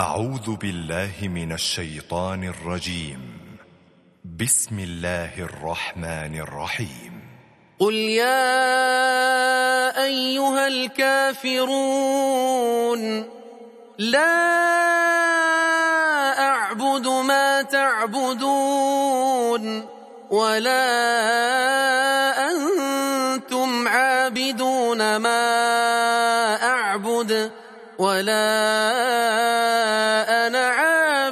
أعوذ بالله من الشيطان الرجيم. بسم الله الرحمن الرحيم. قل يا أيها الكافرون لا أعبد ما تعبدون ولا أنتم عابدون ما أعبد ولا